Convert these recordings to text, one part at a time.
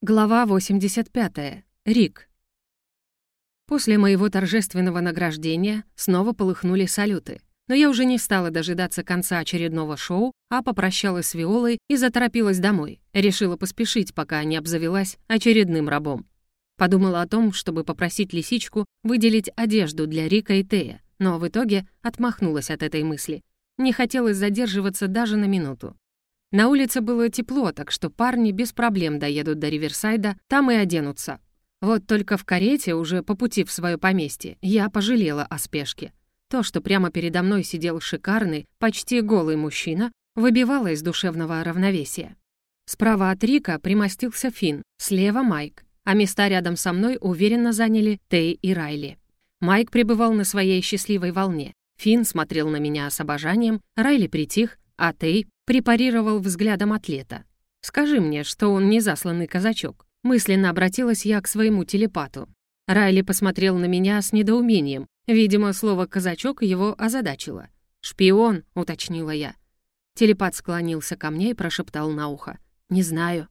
Глава 85. Рик. После моего торжественного награждения снова полыхнули салюты. Но я уже не стала дожидаться конца очередного шоу, а попрощалась с Виолой и заторопилась домой. Решила поспешить, пока не обзавелась очередным рабом. Подумала о том, чтобы попросить лисичку выделить одежду для Рика и Тея, но в итоге отмахнулась от этой мысли. Не хотелось задерживаться даже на минуту. На улице было тепло, так что парни без проблем доедут до Риверсайда, там и оденутся. Вот только в карете, уже по пути в свое поместье, я пожалела о спешке. То, что прямо передо мной сидел шикарный, почти голый мужчина, выбивало из душевного равновесия. Справа от Рика примостился Финн, слева Майк, а места рядом со мной уверенно заняли Тей и Райли. Майк пребывал на своей счастливой волне. Финн смотрел на меня с обожанием, Райли притих, а Тей препарировал взглядом атлета. «Скажи мне, что он не засланный казачок». Мысленно обратилась я к своему телепату. Райли посмотрел на меня с недоумением. Видимо, слово «казачок» его озадачило. «Шпион», — уточнила я. Телепат склонился ко мне и прошептал на ухо. «Не знаю».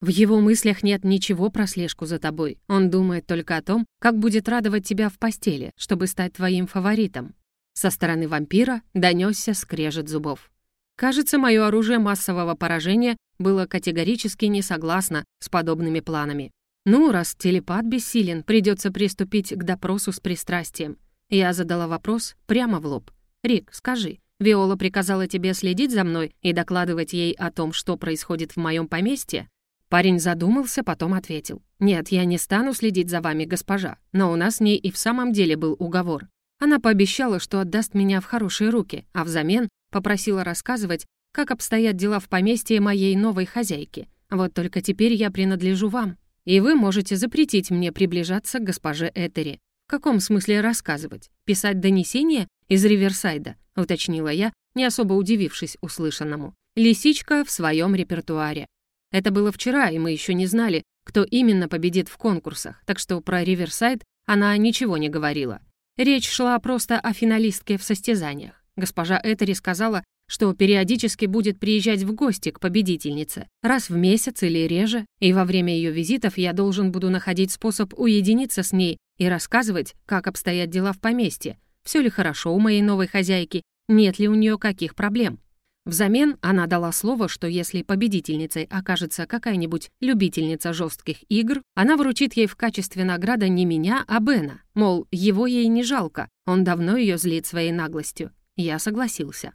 В его мыслях нет ничего про слежку за тобой. Он думает только о том, как будет радовать тебя в постели, чтобы стать твоим фаворитом. Со стороны вампира донесся скрежет зубов. Кажется, мое оружие массового поражения было категорически не согласно с подобными планами. Ну, раз телепат бессилен, придется приступить к допросу с пристрастием. Я задала вопрос прямо в лоб. «Рик, скажи, Виола приказала тебе следить за мной и докладывать ей о том, что происходит в моем поместье?» Парень задумался, потом ответил. «Нет, я не стану следить за вами, госпожа, но у нас с ней и в самом деле был уговор. Она пообещала, что отдаст меня в хорошие руки, а взамен Попросила рассказывать, как обстоят дела в поместье моей новой хозяйки. Вот только теперь я принадлежу вам, и вы можете запретить мне приближаться к госпоже Этери. В каком смысле рассказывать? Писать донесение из Риверсайда?» — уточнила я, не особо удивившись услышанному. «Лисичка в своем репертуаре». Это было вчера, и мы еще не знали, кто именно победит в конкурсах, так что про Риверсайд она ничего не говорила. Речь шла просто о финалистке в состязаниях. Госпожа Этери сказала, что периодически будет приезжать в гости к победительнице, раз в месяц или реже, и во время ее визитов я должен буду находить способ уединиться с ней и рассказывать, как обстоят дела в поместье, все ли хорошо у моей новой хозяйки, нет ли у нее каких проблем. Взамен она дала слово, что если победительницей окажется какая-нибудь любительница жестких игр, она вручит ей в качестве награды не меня, а Бена. Мол, его ей не жалко, он давно ее злит своей наглостью. Я согласился.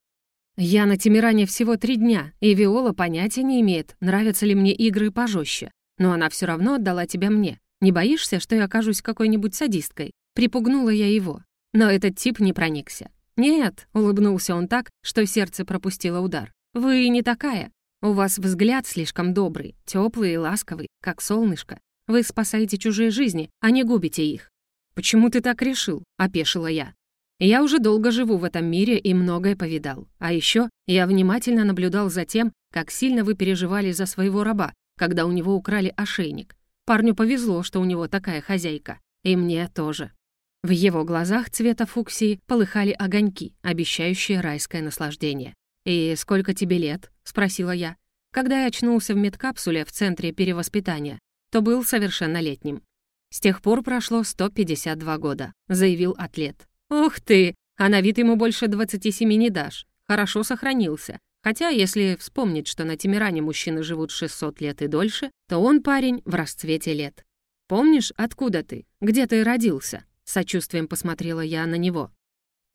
Я на Тимиране всего три дня, и Виола понятия не имеет, нравятся ли мне игры пожестче. Но она все равно отдала тебя мне. Не боишься, что я окажусь какой-нибудь садисткой? Припугнула я его. Но этот тип не проникся. «Нет», — улыбнулся он так, что сердце пропустило удар. «Вы не такая. У вас взгляд слишком добрый, теплый и ласковый, как солнышко. Вы спасаете чужие жизни, а не губите их». «Почему ты так решил?» — опешила я. Я уже долго живу в этом мире и многое повидал. А еще я внимательно наблюдал за тем, как сильно вы переживали за своего раба, когда у него украли ошейник. Парню повезло, что у него такая хозяйка. И мне тоже. В его глазах цвета фуксии полыхали огоньки, обещающие райское наслаждение. «И сколько тебе лет?» — спросила я. Когда я очнулся в медкапсуле в центре перевоспитания, то был совершеннолетним. С тех пор прошло 152 года, заявил атлет. «Ух ты! А на вид ему больше 27 не дашь. Хорошо сохранился. Хотя, если вспомнить, что на Тимиране мужчины живут 600 лет и дольше, то он парень в расцвете лет. Помнишь, откуда ты? Где ты родился?» Сочувствием посмотрела я на него.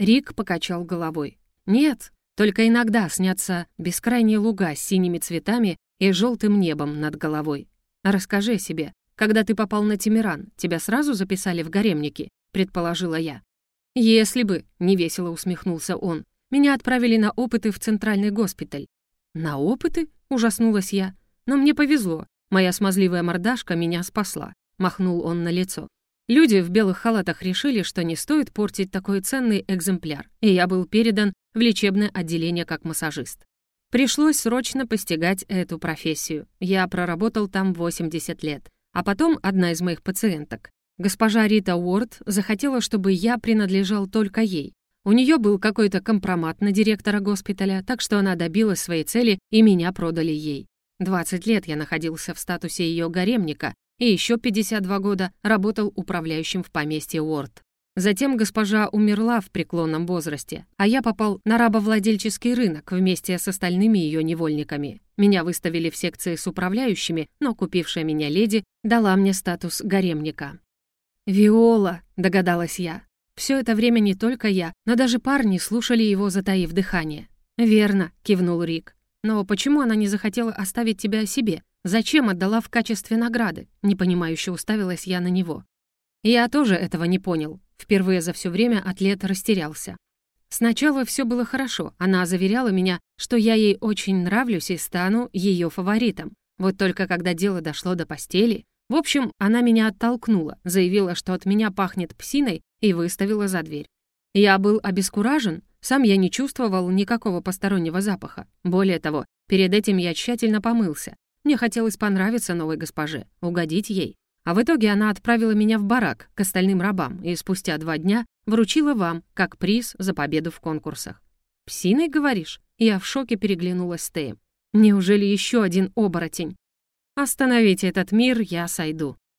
Рик покачал головой. «Нет, только иногда снятся бескрайние луга с синими цветами и желтым небом над головой. Расскажи себе. Когда ты попал на Тимиран, тебя сразу записали в гаремники?» предположила я. «Если бы», — невесело усмехнулся он, «меня отправили на опыты в центральный госпиталь». «На опыты?» — ужаснулась я. «Но мне повезло. Моя смазливая мордашка меня спасла», — махнул он на лицо. Люди в белых халатах решили, что не стоит портить такой ценный экземпляр, и я был передан в лечебное отделение как массажист. Пришлось срочно постигать эту профессию. Я проработал там 80 лет. А потом одна из моих пациенток Госпожа Рита Уорд захотела, чтобы я принадлежал только ей. У нее был какой-то компромат на директора госпиталя, так что она добилась своей цели, и меня продали ей. 20 лет я находился в статусе ее гаремника и еще 52 года работал управляющим в поместье Уорд. Затем госпожа умерла в преклонном возрасте, а я попал на рабовладельческий рынок вместе с остальными ее невольниками. Меня выставили в секции с управляющими, но купившая меня леди дала мне статус гаремника. «Виола», — догадалась я. Все это время не только я, но даже парни слушали его, затаив дыхание. «Верно», — кивнул Рик. «Но почему она не захотела оставить тебя себе? Зачем отдала в качестве награды?» Непонимающе уставилась я на него. Я тоже этого не понял. Впервые за все время атлет растерялся. Сначала все было хорошо, она заверяла меня, что я ей очень нравлюсь и стану ее фаворитом. Вот только когда дело дошло до постели... В общем, она меня оттолкнула, заявила, что от меня пахнет псиной и выставила за дверь. Я был обескуражен, сам я не чувствовал никакого постороннего запаха. Более того, перед этим я тщательно помылся. Мне хотелось понравиться новой госпоже, угодить ей. А в итоге она отправила меня в барак к остальным рабам и спустя два дня вручила вам, как приз за победу в конкурсах. «Псиной, говоришь?» Я в шоке переглянулась с Теем. «Неужели еще один оборотень?» «Остановите этот мир, я сойду»,